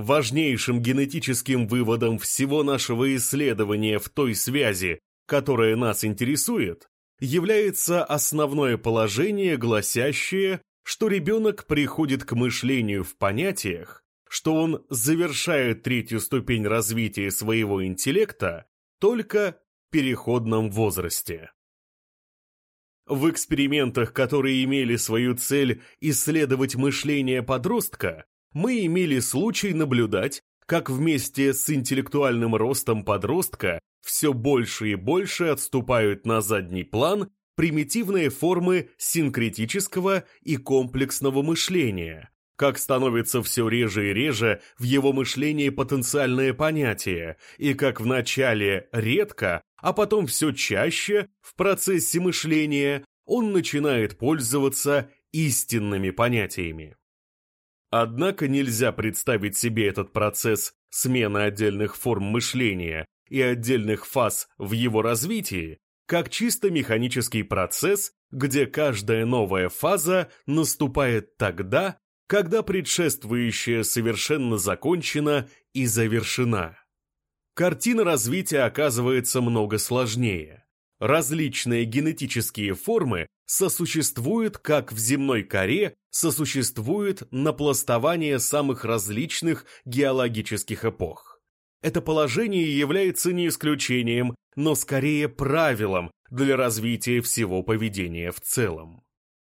Важнейшим генетическим выводом всего нашего исследования в той связи, которая нас интересует, является основное положение, гласящее, что ребенок приходит к мышлению в понятиях, что он завершает третью ступень развития своего интеллекта только в переходном возрасте. В экспериментах, которые имели свою цель исследовать мышление подростка, мы имели случай наблюдать, как вместе с интеллектуальным ростом подростка все больше и больше отступают на задний план примитивные формы синкретического и комплексного мышления, как становится все реже и реже в его мышлении потенциальное понятие, и как вначале редко, а потом все чаще в процессе мышления он начинает пользоваться истинными понятиями. Однако нельзя представить себе этот процесс смены отдельных форм мышления и отдельных фаз в его развитии как чисто механический процесс, где каждая новая фаза наступает тогда, когда предшествующая совершенно закончена и завершена. Картина развития оказывается много сложнее. Различные генетические формы сосуществуют как в земной коре, сосуществует напластование самых различных геологических эпох. Это положение является не исключением, но скорее правилом для развития всего поведения в целом.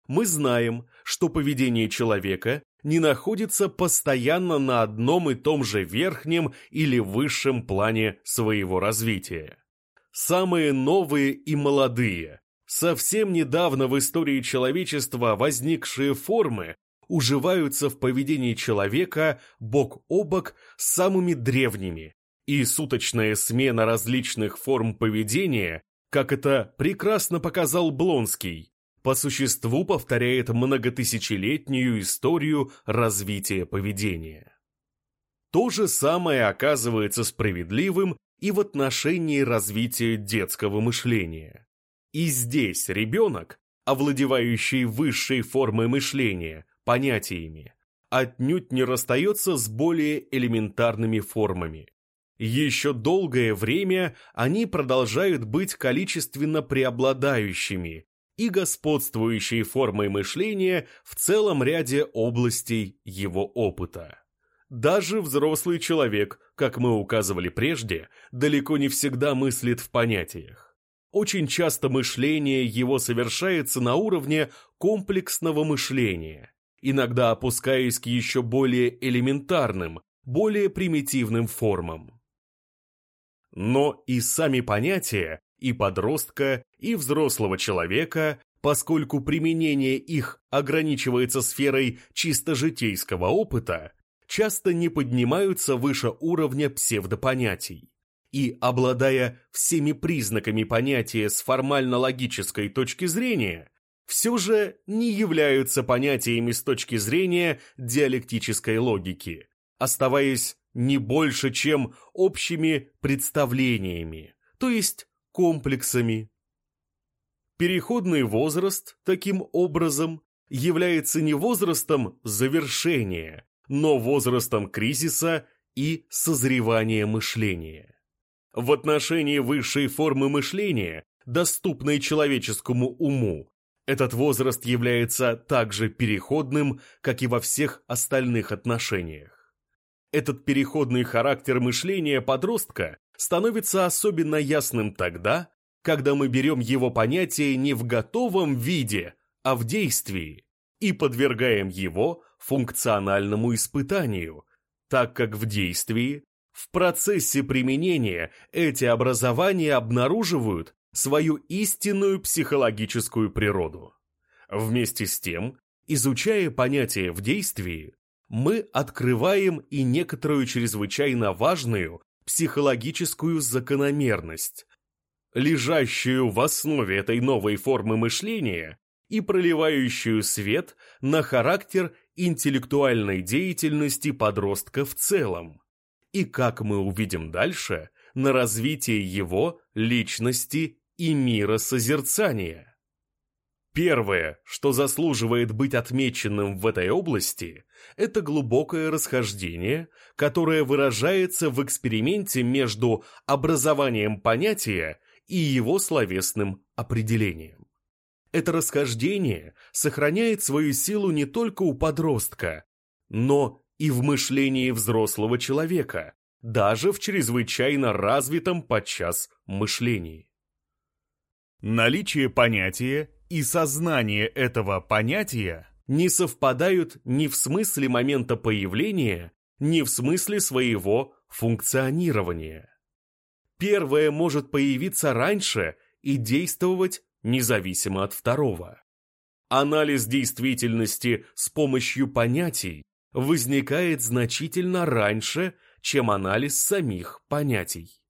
Мы знаем, что поведение человека не находится постоянно на одном и том же верхнем или высшем плане своего развития. Самые новые и молодые, совсем недавно в истории человечества возникшие формы уживаются в поведении человека бок о бок с самыми древними, и суточная смена различных форм поведения, как это прекрасно показал Блонский, по существу повторяет многотысячелетнюю историю развития поведения. То же самое оказывается справедливым и в отношении развития детского мышления. И здесь ребенок, овладевающий высшей формой мышления, понятиями, отнюдь не расстается с более элементарными формами. Еще долгое время они продолжают быть количественно преобладающими и господствующей формой мышления в целом ряде областей его опыта. Даже взрослый человек, как мы указывали прежде, далеко не всегда мыслит в понятиях. Очень часто мышление его совершается на уровне комплексного мышления, иногда опускаясь к еще более элементарным, более примитивным формам. Но и сами понятия и подростка, и взрослого человека, поскольку применение их ограничивается сферой чисто житейского опыта, часто не поднимаются выше уровня псевдопонятий. И, обладая всеми признаками понятия с формально-логической точки зрения, все же не являются понятиями с точки зрения диалектической логики, оставаясь не больше, чем общими представлениями, то есть комплексами. Переходный возраст, таким образом, является не возрастом завершения, но возрастом кризиса и созревания мышления. В отношении высшей формы мышления, доступной человеческому уму, этот возраст является также переходным, как и во всех остальных отношениях. Этот переходный характер мышления подростка становится особенно ясным тогда, когда мы берем его понятие не в готовом виде, а в действии, и подвергаем его функциональному испытанию, так как в действии, в процессе применения эти образования обнаруживают свою истинную психологическую природу. Вместе с тем, изучая понятие в действии, мы открываем и некоторую чрезвычайно важную психологическую закономерность, лежащую в основе этой новой формы мышления и проливающую свет на характер интеллектуальной деятельности подростка в целом, и, как мы увидим дальше, на развитие его личности и мира созерцания. Первое, что заслуживает быть отмеченным в этой области, это глубокое расхождение, которое выражается в эксперименте между образованием понятия и его словесным определением. Это расхождение сохраняет свою силу не только у подростка, но и в мышлении взрослого человека, даже в чрезвычайно развитом подчас мышлении. Наличие понятия и сознание этого понятия не совпадают ни в смысле момента появления, ни в смысле своего функционирования. Первое может появиться раньше и действовать независимо от второго. Анализ действительности с помощью понятий возникает значительно раньше, чем анализ самих понятий.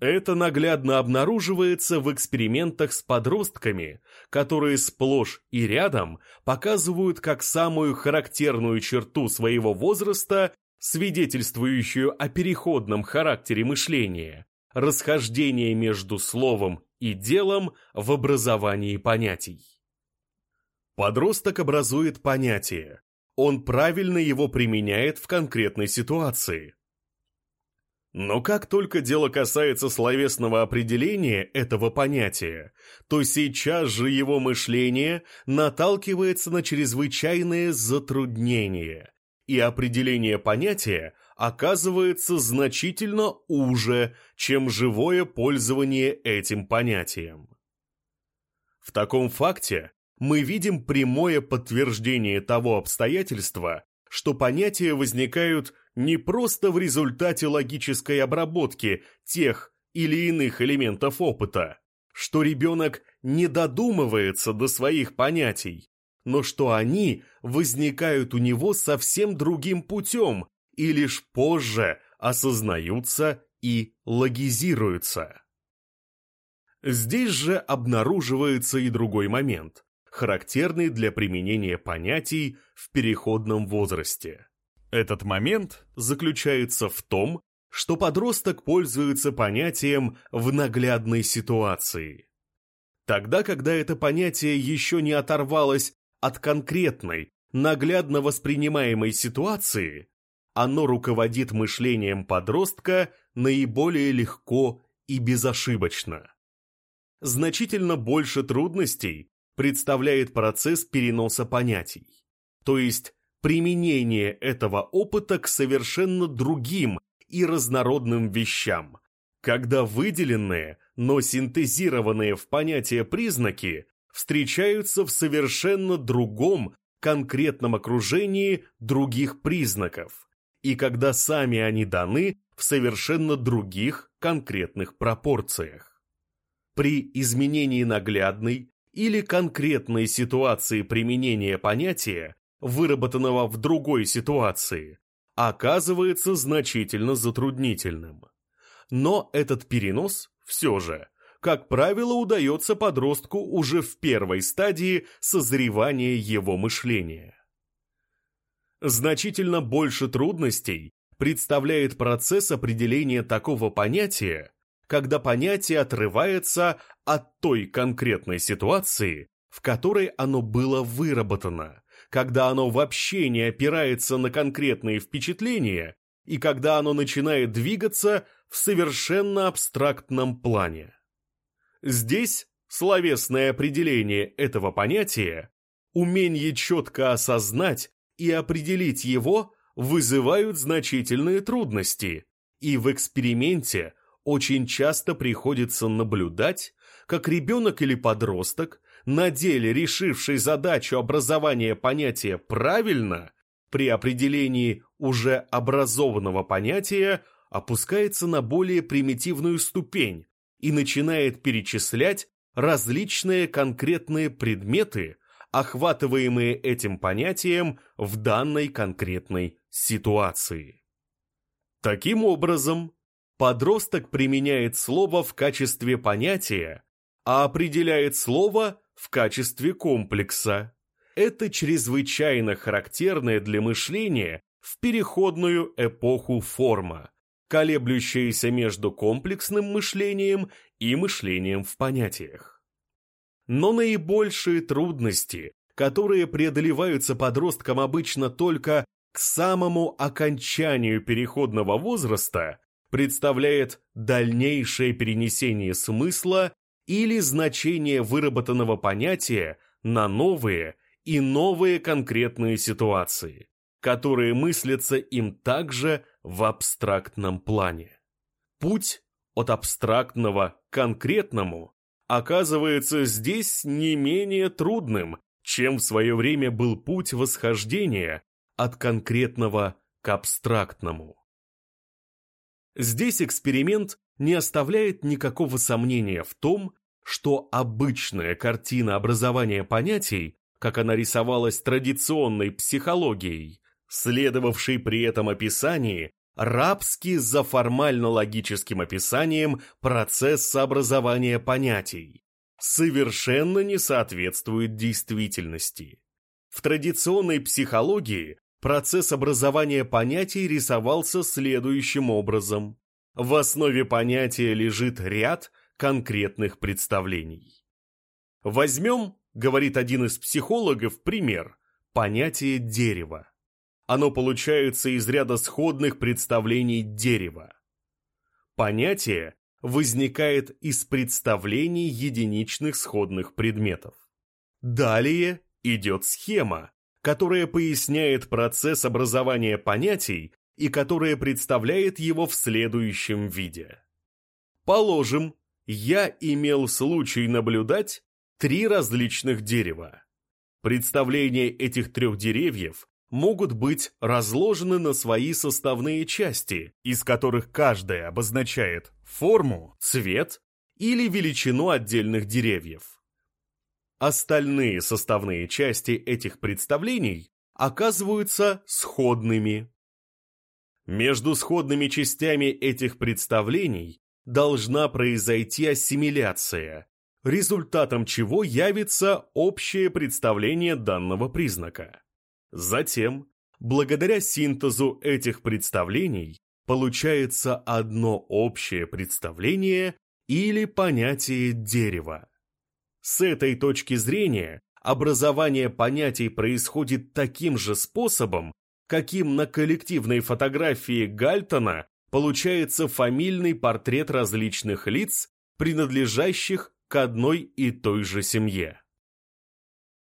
Это наглядно обнаруживается в экспериментах с подростками, которые сплошь и рядом показывают как самую характерную черту своего возраста, свидетельствующую о переходном характере мышления, расхождение между словом и делом в образовании понятий. Подросток образует понятие, он правильно его применяет в конкретной ситуации – но как только дело касается словесного определения этого понятия, то сейчас же его мышление наталкивается на чрезвычайные затруднения, и определение понятия оказывается значительно уже, чем живое пользование этим понятием. В таком факте мы видим прямое подтверждение того обстоятельства, что понятия возникают не просто в результате логической обработки тех или иных элементов опыта, что ребенок не додумывается до своих понятий, но что они возникают у него совсем другим путем и лишь позже осознаются и логизируются. Здесь же обнаруживается и другой момент, характерный для применения понятий в переходном возрасте. Этот момент заключается в том, что подросток пользуется понятием в наглядной ситуации. Тогда, когда это понятие еще не оторвалось от конкретной, наглядно воспринимаемой ситуации, оно руководит мышлением подростка наиболее легко и безошибочно. Значительно больше трудностей представляет процесс переноса понятий, то есть применение этого опыта к совершенно другим и разнородным вещам, когда выделенные, но синтезированные в понятие признаки встречаются в совершенно другом конкретном окружении других признаков, и когда сами они даны в совершенно других конкретных пропорциях. При изменении наглядной или конкретной ситуации применения понятия выработанного в другой ситуации, оказывается значительно затруднительным. Но этот перенос все же, как правило, удается подростку уже в первой стадии созревания его мышления. Значительно больше трудностей представляет процесс определения такого понятия, когда понятие отрывается от той конкретной ситуации, в которой оно было выработано, когда оно вообще не опирается на конкретные впечатления и когда оно начинает двигаться в совершенно абстрактном плане. Здесь словесное определение этого понятия, умение четко осознать и определить его вызывают значительные трудности, и в эксперименте очень часто приходится наблюдать, как ребенок или подросток на деле решивший задачу образования понятия правильно, при определении уже образованного понятия опускается на более примитивную ступень и начинает перечислять различные конкретные предметы, охватываемые этим понятием в данной конкретной ситуации. Таким образом, подросток применяет слово в качестве понятия, а определяет слово в качестве комплекса. Это чрезвычайно характерная для мышления в переходную эпоху форма, колеблющаяся между комплексным мышлением и мышлением в понятиях. Но наибольшие трудности, которые преодолеваются подросткам обычно только к самому окончанию переходного возраста, представляет дальнейшее перенесение смысла или значение выработанного понятия на новые и новые конкретные ситуации, которые мыслятся им также в абстрактном плане. Путь от абстрактного к конкретному оказывается здесь не менее трудным, чем в свое время был путь восхождения от конкретного к абстрактному. Здесь эксперимент не оставляет никакого сомнения в том, что обычная картина образования понятий, как она рисовалась традиционной психологией, следовавшей при этом описании, рабски за формально-логическим описанием процесса образования понятий, совершенно не соответствует действительности. В традиционной психологии процесс образования понятий рисовался следующим образом. В основе понятия лежит ряд конкретных представлений. Возьмем, говорит один из психологов, пример, понятие дерева. Оно получается из ряда сходных представлений дерева. Понятие возникает из представлений единичных сходных предметов. Далее идет схема, которая поясняет процесс образования понятий и которая представляет его в следующем виде. Положим, я имел случай наблюдать три различных дерева. Представления этих трех деревьев могут быть разложены на свои составные части, из которых каждая обозначает форму, цвет или величину отдельных деревьев. Остальные составные части этих представлений оказываются сходными. Между сходными частями этих представлений должна произойти ассимиляция, результатом чего явится общее представление данного признака. Затем, благодаря синтезу этих представлений, получается одно общее представление или понятие дерева. С этой точки зрения образование понятий происходит таким же способом, каким на коллективной фотографии Гальтона получается фамильный портрет различных лиц, принадлежащих к одной и той же семье.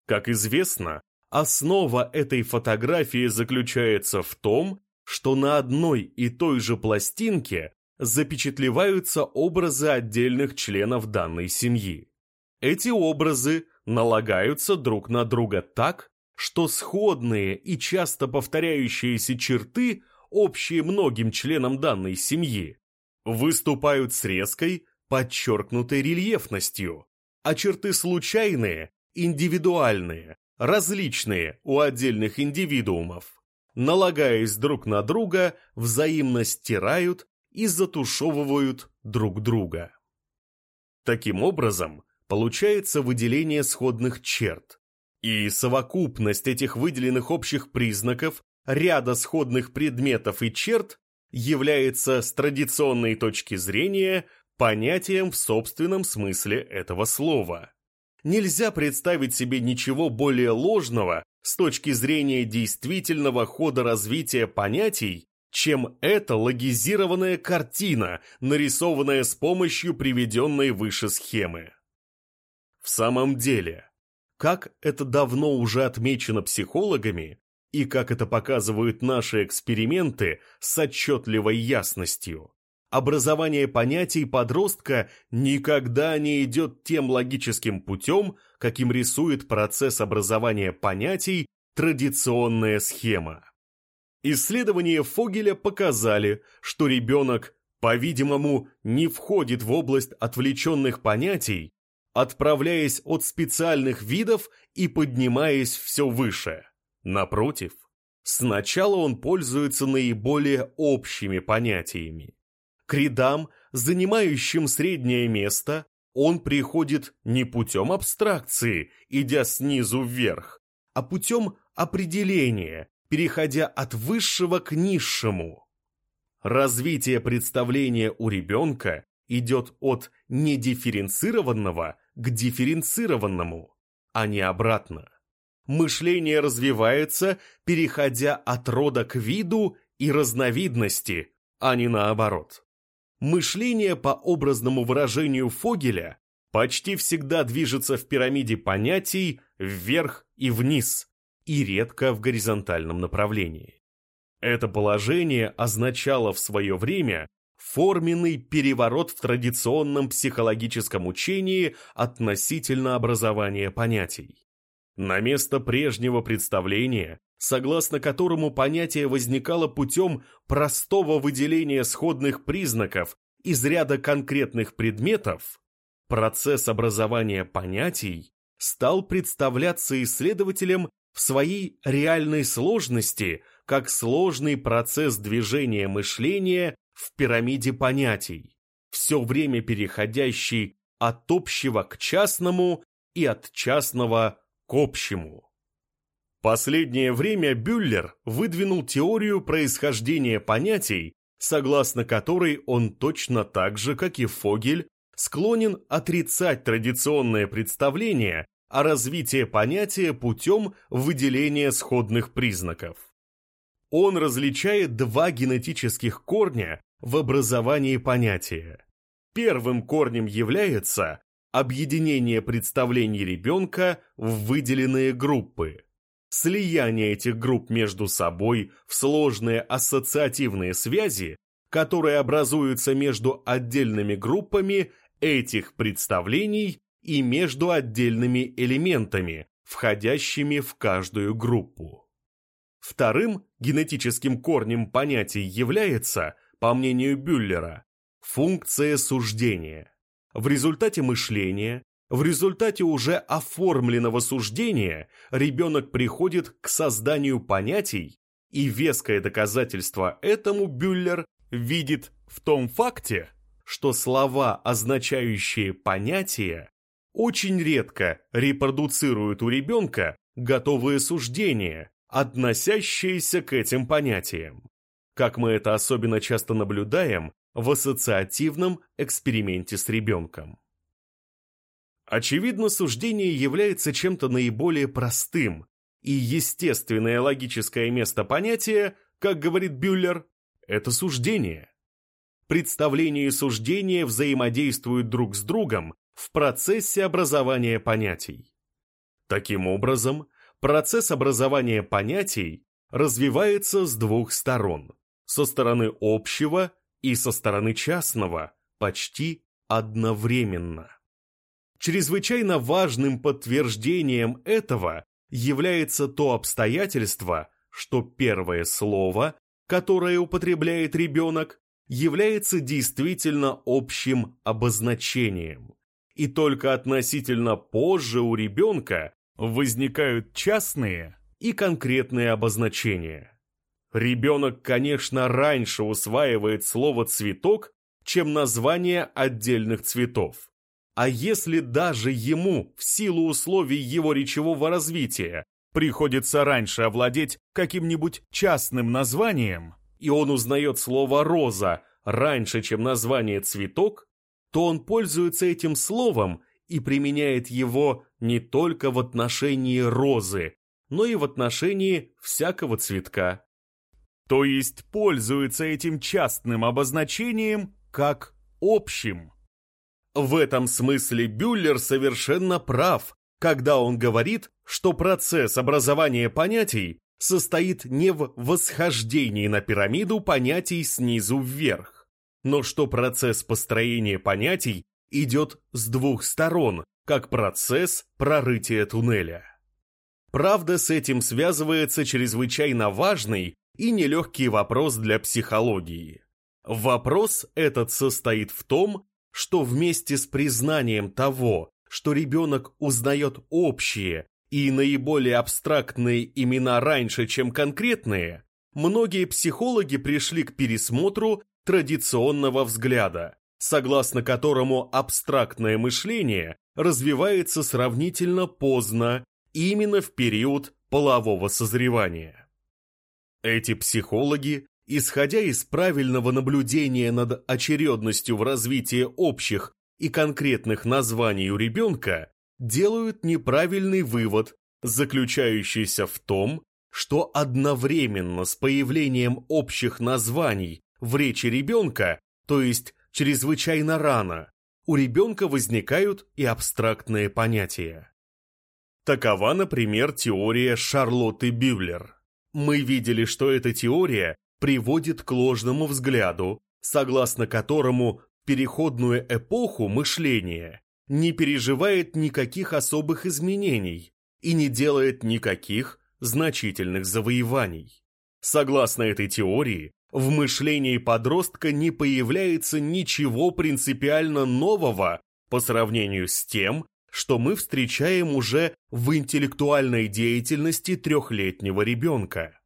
Как известно, Основа этой фотографии заключается в том, что на одной и той же пластинке запечатлеваются образы отдельных членов данной семьи. Эти образы налагаются друг на друга так, что сходные и часто повторяющиеся черты, общие многим членам данной семьи, выступают с резкой, подчеркнутой рельефностью, а черты случайные, индивидуальные, различные у отдельных индивидуумов, налагаясь друг на друга, взаимно стирают и затушевывают друг друга. Таким образом, получается выделение сходных черт, и совокупность этих выделенных общих признаков ряда сходных предметов и черт является с традиционной точки зрения понятием в собственном смысле этого слова нельзя представить себе ничего более ложного с точки зрения действительного хода развития понятий, чем эта логизированная картина, нарисованная с помощью приведенной выше схемы. В самом деле, как это давно уже отмечено психологами, и как это показывают наши эксперименты с отчетливой ясностью, Образование понятий подростка никогда не идет тем логическим путем, каким рисует процесс образования понятий традиционная схема. Исследования Фогеля показали, что ребенок, по-видимому, не входит в область отвлеченных понятий, отправляясь от специальных видов и поднимаясь все выше. Напротив, сначала он пользуется наиболее общими понятиями. К рядам, занимающим среднее место, он приходит не путем абстракции, идя снизу вверх, а путем определения, переходя от высшего к низшему. Развитие представления у ребенка идет от недифференцированного к дифференцированному, а не обратно. Мышление развивается, переходя от рода к виду и разновидности, а не наоборот. Мышление по образному выражению Фогеля почти всегда движется в пирамиде понятий вверх и вниз, и редко в горизонтальном направлении. Это положение означало в свое время форменный переворот в традиционном психологическом учении относительно образования понятий. На место прежнего представления, согласно которому понятие возникало путем простого выделения сходных признаков из ряда конкретных предметов, процесс образования понятий стал представляться исследователям в своей реальной сложности как сложный процесс движения мышления в пирамиде понятий, все время переходящий от общего к частному и от частного к общему. Последнее время Бюллер выдвинул теорию происхождения понятий, согласно которой он точно так же, как и Фогель, склонен отрицать традиционное представление о развитии понятия путем выделения сходных признаков. Он различает два генетических корня в образовании понятия. Первым корнем является объединение представлений ребенка в выделенные группы, слияние этих групп между собой в сложные ассоциативные связи, которые образуются между отдельными группами этих представлений и между отдельными элементами, входящими в каждую группу. Вторым генетическим корнем понятий является – по мнению Бюллера, функция суждения. В результате мышления, в результате уже оформленного суждения ребенок приходит к созданию понятий, и веское доказательство этому Бюллер видит в том факте, что слова, означающие понятия, очень редко репродуцируют у ребенка готовые суждения, относящиеся к этим понятиям как мы это особенно часто наблюдаем в ассоциативном эксперименте с ребенком. Очевидно, суждение является чем-то наиболее простым, и естественное логическое место понятия, как говорит Бюллер, это суждение. Представление и суждение взаимодействуют друг с другом в процессе образования понятий. Таким образом, процесс образования понятий развивается с двух сторон со стороны общего и со стороны частного, почти одновременно. Чрезвычайно важным подтверждением этого является то обстоятельство, что первое слово, которое употребляет ребенок, является действительно общим обозначением. И только относительно позже у ребенка возникают частные и конкретные обозначения. Ребенок, конечно, раньше усваивает слово «цветок», чем название отдельных цветов. А если даже ему, в силу условий его речевого развития, приходится раньше овладеть каким-нибудь частным названием, и он узнает слово «роза» раньше, чем название «цветок», то он пользуется этим словом и применяет его не только в отношении розы, но и в отношении всякого цветка то есть пользуется этим частным обозначением как общим. В этом смысле Бюллер совершенно прав, когда он говорит, что процесс образования понятий состоит не в восхождении на пирамиду понятий снизу вверх, но что процесс построения понятий идет с двух сторон, как процесс прорытия туннеля. Правда, с этим связывается чрезвычайно важный и нелегкий вопрос для психологии. Вопрос этот состоит в том, что вместе с признанием того, что ребенок узнает общие и наиболее абстрактные имена раньше, чем конкретные, многие психологи пришли к пересмотру традиционного взгляда, согласно которому абстрактное мышление развивается сравнительно поздно, именно в период полового созревания. Эти психологи, исходя из правильного наблюдения над очередностью в развитии общих и конкретных названий у ребенка делают неправильный вывод, заключающийся в том, что одновременно с появлением общих названий в речи ребенка, то есть чрезвычайно рано, у ребенка возникают и абстрактные понятия. Такова, например, теория Шарлотты Бюллер. Мы видели, что эта теория приводит к ложному взгляду, согласно которому переходную эпоху мышления не переживает никаких особых изменений и не делает никаких значительных завоеваний. Согласно этой теории, в мышлении подростка не появляется ничего принципиально нового по сравнению с тем, что мы встречаем уже в интеллектуальной деятельности трехлетнего ребенка.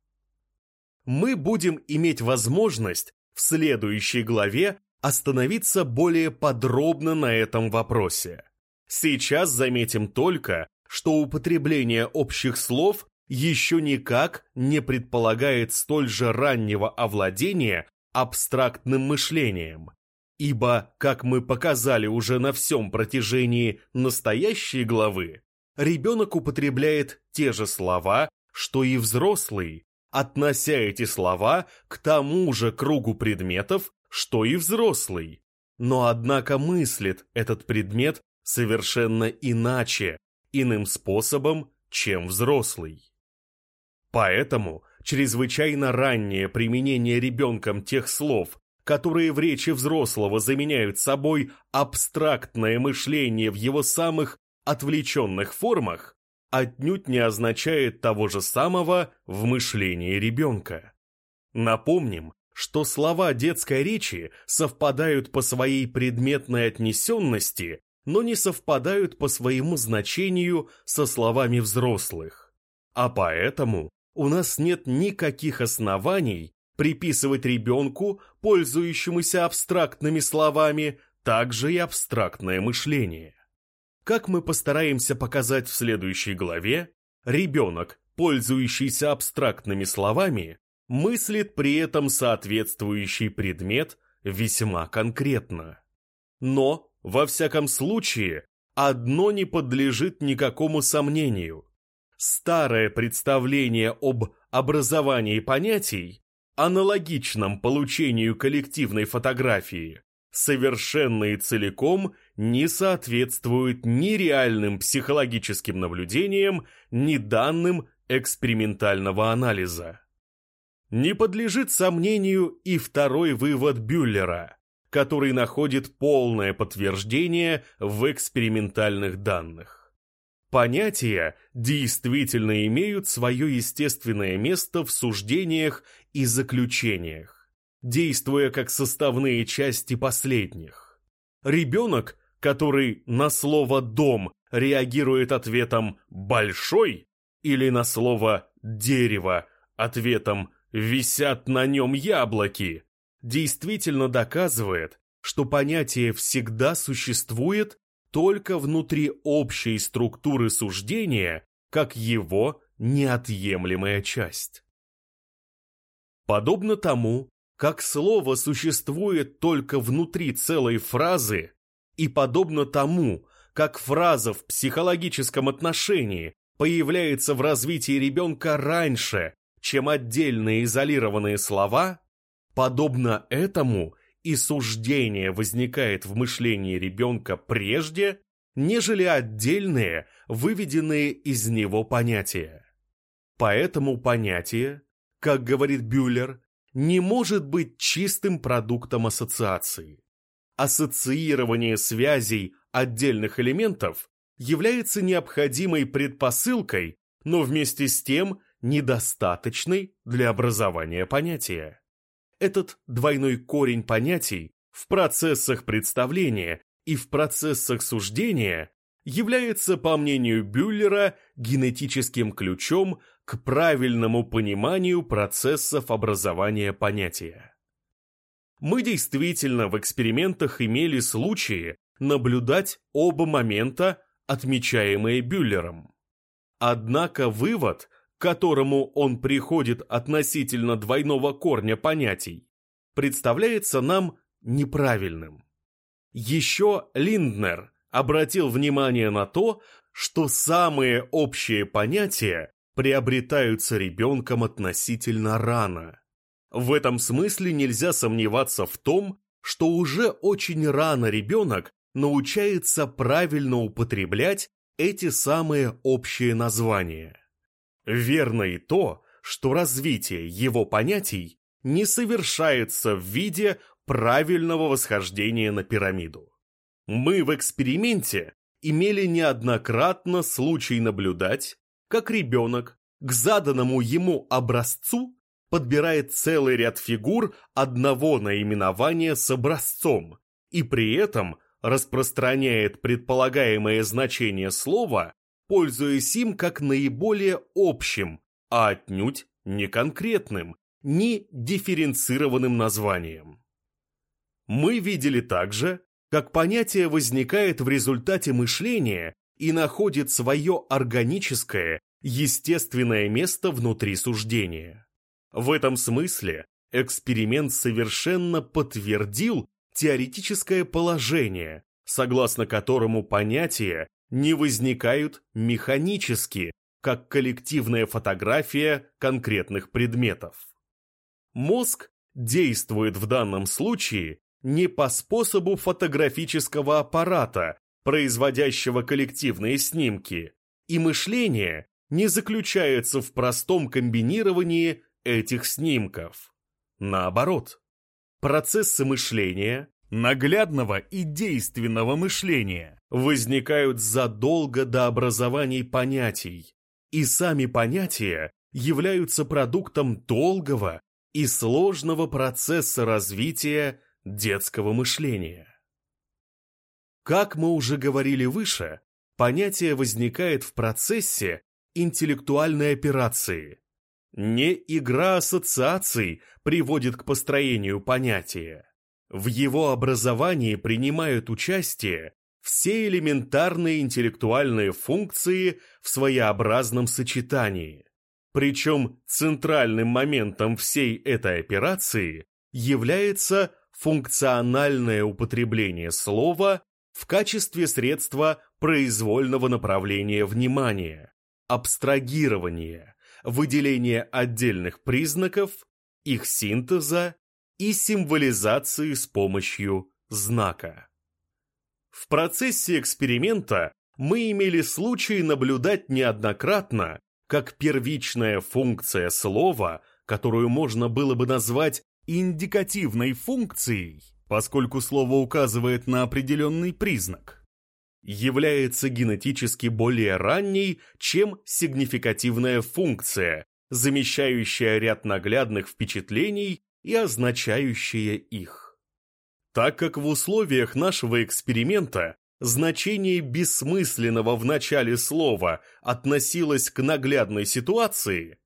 Мы будем иметь возможность в следующей главе остановиться более подробно на этом вопросе. Сейчас заметим только, что употребление общих слов еще никак не предполагает столь же раннего овладения абстрактным мышлением, ибо, как мы показали уже на всем протяжении настоящей главы, ребенок употребляет те же слова, что и взрослый, относя эти слова к тому же кругу предметов, что и взрослый. Но однако мыслит этот предмет совершенно иначе, иным способом, чем взрослый. Поэтому чрезвычайно раннее применение ребенком тех слов, которые в речи взрослого заменяют собой абстрактное мышление в его самых отвлеченных формах, отнюдь не означает того же самого в мышлении ребенка. Напомним, что слова детской речи совпадают по своей предметной отнесенности, но не совпадают по своему значению со словами взрослых. А поэтому у нас нет никаких оснований приписывать ребенку, пользующемуся абстрактными словами, также и абстрактное мышление. Как мы постараемся показать в следующей главе, ребенок, пользующийся абстрактными словами, мыслит при этом соответствующий предмет весьма конкретно. Но, во всяком случае, одно не подлежит никакому сомнению – старое представление об образовании понятий, аналогичном получению коллективной фотографии, совершенно и целиком не соответствует ни реальным психологическим наблюдениям, ни данным экспериментального анализа. Не подлежит сомнению и второй вывод Бюллера, который находит полное подтверждение в экспериментальных данных. Понятия действительно имеют свое естественное место в суждениях и заключениях, действуя как составные части последних. Ребенок, который на слово «дом» реагирует ответом «большой» или на слово «дерево» ответом «висят на нем яблоки», действительно доказывает, что понятие всегда существует только внутри общей структуры суждения, как его неотъемлемая часть. Подобно тому, как слово существует только внутри целой фразы, и подобно тому, как фраза в психологическом отношении появляется в развитии ребенка раньше, чем отдельные изолированные слова, подобно этому и суждение возникает в мышлении ребенка прежде, нежели отдельные, выведенные из него понятия. Поэтому понятие, как говорит Бюллер, не может быть чистым продуктом ассоциации. Ассоциирование связей отдельных элементов является необходимой предпосылкой, но вместе с тем недостаточной для образования понятия этот двойной корень понятий в процессах представления и в процессах суждения является, по мнению Бюллера, генетическим ключом к правильному пониманию процессов образования понятия. Мы действительно в экспериментах имели случаи наблюдать оба момента, отмечаемые Бюллером. Однако вывод которому он приходит относительно двойного корня понятий, представляется нам неправильным. Еще Линднер обратил внимание на то, что самые общие понятия приобретаются ребенком относительно рано. В этом смысле нельзя сомневаться в том, что уже очень рано ребенок научается правильно употреблять эти самые общие названия. Верно и то, что развитие его понятий не совершается в виде правильного восхождения на пирамиду. Мы в эксперименте имели неоднократно случай наблюдать, как ребенок к заданному ему образцу подбирает целый ряд фигур одного наименования с образцом и при этом распространяет предполагаемое значение слова, пользуясь им как наиболее общим, а отнюдь не конкретным, не дифференцированным названием. Мы видели также, как понятие возникает в результате мышления и находит свое органическое, естественное место внутри суждения. В этом смысле эксперимент совершенно подтвердил теоретическое положение, согласно которому понятия не возникают механически, как коллективная фотография конкретных предметов. Мозг действует в данном случае не по способу фотографического аппарата, производящего коллективные снимки, и мышление не заключается в простом комбинировании этих снимков. Наоборот, процессы мышления, наглядного и действенного мышления, возникают задолго до образований понятий, и сами понятия являются продуктом долгого и сложного процесса развития детского мышления. Как мы уже говорили выше, понятие возникает в процессе интеллектуальной операции. Не игра ассоциаций приводит к построению понятия. В его образовании принимают участие все элементарные интеллектуальные функции в своеобразном сочетании. Причем центральным моментом всей этой операции является функциональное употребление слова в качестве средства произвольного направления внимания, абстрагирования, выделения отдельных признаков, их синтеза и символизации с помощью знака. В процессе эксперимента мы имели случай наблюдать неоднократно, как первичная функция слова, которую можно было бы назвать индикативной функцией, поскольку слово указывает на определенный признак, является генетически более ранней, чем сигнификативная функция, замещающая ряд наглядных впечатлений и означающая их. Так как в условиях нашего эксперимента значение бессмысленного в начале слова относилось к наглядной ситуации,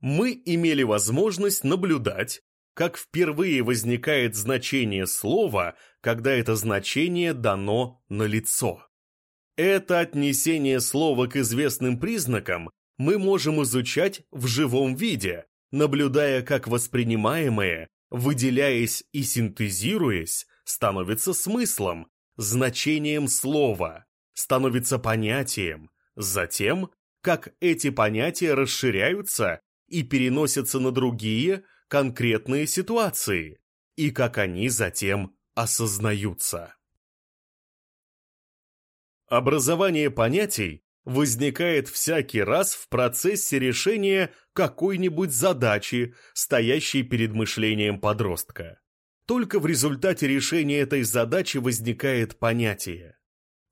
мы имели возможность наблюдать, как впервые возникает значение слова, когда это значение дано на лицо. Это отнесение слова к известным признакам мы можем изучать в живом виде, наблюдая, как воспринимаемое, выделяясь и синтезируясь, становится смыслом, значением слова, становится понятием, затем, как эти понятия расширяются и переносятся на другие – конкретные ситуации и как они затем осознаются. Образование понятий возникает всякий раз в процессе решения какой-нибудь задачи, стоящей перед мышлением подростка. Только в результате решения этой задачи возникает понятие.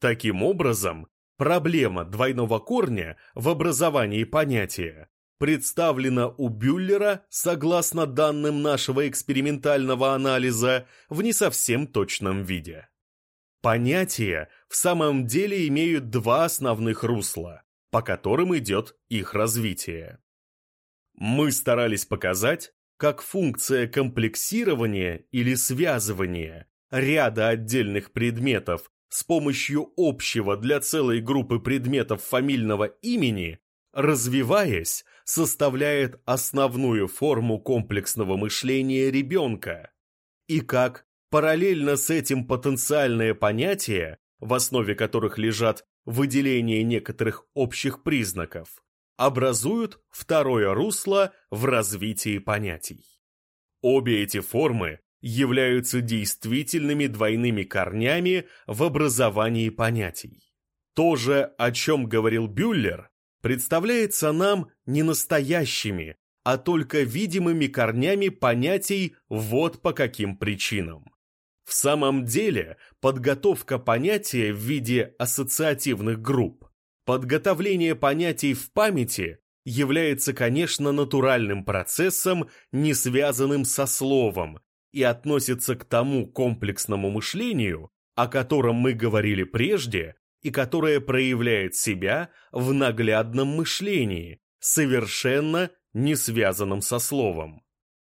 Таким образом, проблема двойного корня в образовании понятия представлена у Бюллера, согласно данным нашего экспериментального анализа, в не совсем точном виде. Понятия в самом деле имеют два основных русла, по которым идет их развитие. Мы старались показать, как функция комплексирования или связывания ряда отдельных предметов с помощью общего для целой группы предметов фамильного имени, развиваясь, составляет основную форму комплексного мышления ребенка, и как Параллельно с этим потенциальные понятия, в основе которых лежат выделение некоторых общих признаков, образуют второе русло в развитии понятий. Обе эти формы являются действительными двойными корнями в образовании понятий. То же, о чем говорил Бюллер, представляется нам не настоящими, а только видимыми корнями понятий вот по каким причинам. В самом деле, подготовка понятия в виде ассоциативных групп, подготовление понятий в памяти является, конечно, натуральным процессом, не связанным со словом, и относится к тому комплексному мышлению, о котором мы говорили прежде, и которое проявляет себя в наглядном мышлении, совершенно не связанном со словом.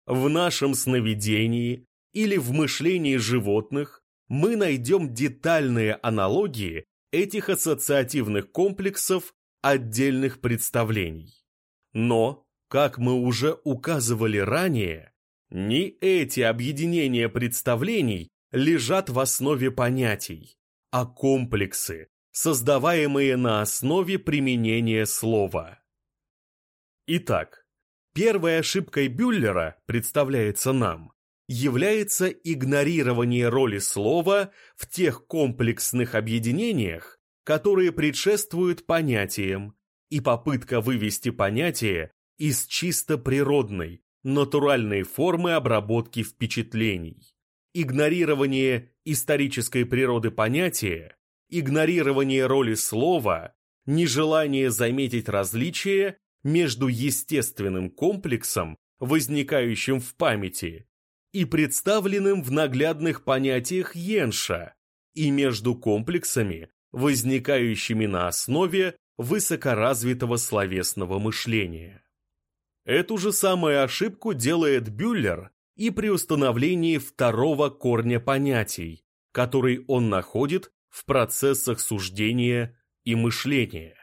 В нашем сновидении или в мышлении животных мы найдем детальные аналогии этих ассоциативных комплексов отдельных представлений. Но, как мы уже указывали ранее, не эти объединения представлений лежат в основе понятий, а комплексы, создаваемые на основе применения слова. Итак, первой ошибкой Бюллера представляется нам является игнорирование роли слова в тех комплексных объединениях, которые предшествуют понятиям, и попытка вывести понятие из чисто природной, натуральной формы обработки впечатлений. Игнорирование исторической природы понятия, игнорирование роли слова, нежелание заметить различия между естественным комплексом, возникающим в памяти, и представленным в наглядных понятиях Йенша, и между комплексами, возникающими на основе высокоразвитого словесного мышления. Эту же самую ошибку делает Бюллер и при установлении второго корня понятий, который он находит в процессах суждения и мышления.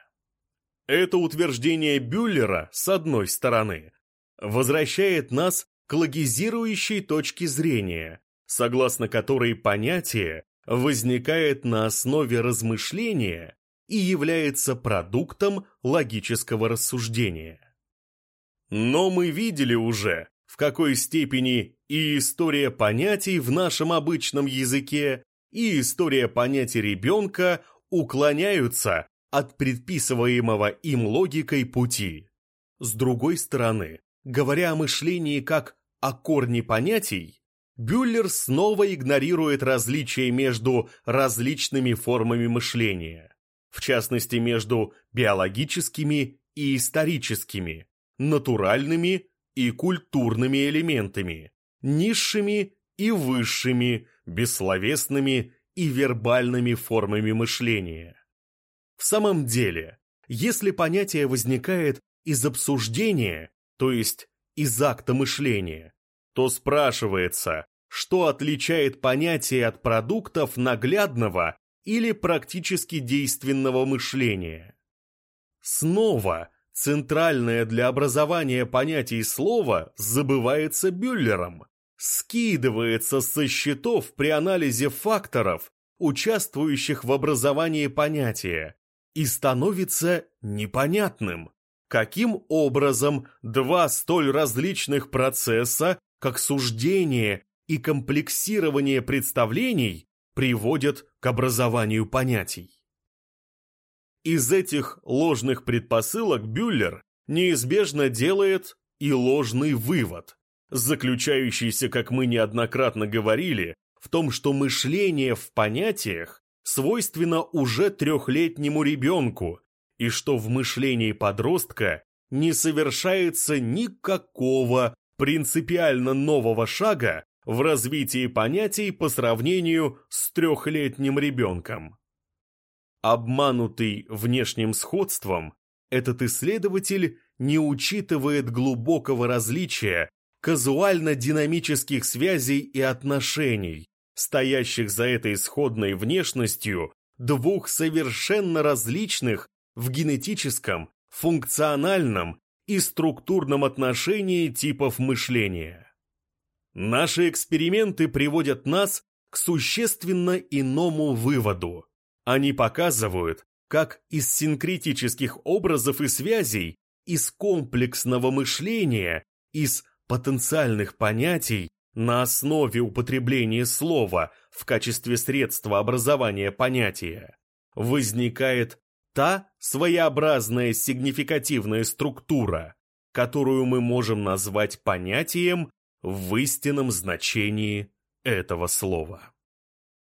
Это утверждение Бюллера, с одной стороны, возвращает нас к логизирующей точке зрения, согласно которой понятие возникает на основе размышления и является продуктом логического рассуждения. Но мы видели уже, в какой степени и история понятий в нашем обычном языке, и история понятий ребенка уклоняются от предписываемого им логикой пути. С другой стороны, говоря о мышлении как о корне понятий, Бюллер снова игнорирует различия между различными формами мышления, в частности между биологическими и историческими, натуральными и культурными элементами, низшими и высшими, бессловесными и вербальными формами мышления. В самом деле, если понятие возникает из обсуждения, то есть из акта мышления, то спрашивается, что отличает понятие от продуктов наглядного или практически действенного мышления. Снова центральное для образования понятий слова забывается Бюллером, скидывается со счетов при анализе факторов, участвующих в образовании понятия, и становится непонятным, каким образом два столь различных процесса, как суждение и комплексирование представлений, приводят к образованию понятий. Из этих ложных предпосылок Бюллер неизбежно делает и ложный вывод, заключающийся, как мы неоднократно говорили, в том, что мышление в понятиях свойственно уже трехлетнему ребенку, и что в мышлении подростка не совершается никакого принципиально нового шага в развитии понятий по сравнению с трехлетним ребенком. Обманутый внешним сходством, этот исследователь не учитывает глубокого различия казуально-динамических связей и отношений, стоящих за этой исходной внешностью двух совершенно различных в генетическом, функциональном и структурном отношении типов мышления. Наши эксперименты приводят нас к существенно иному выводу. Они показывают, как из синкретических образов и связей, из комплексного мышления, из потенциальных понятий на основе употребления слова в качестве средства образования понятия возникает та своеобразная сигнификативная структура, которую мы можем назвать понятием в истинном значении этого слова.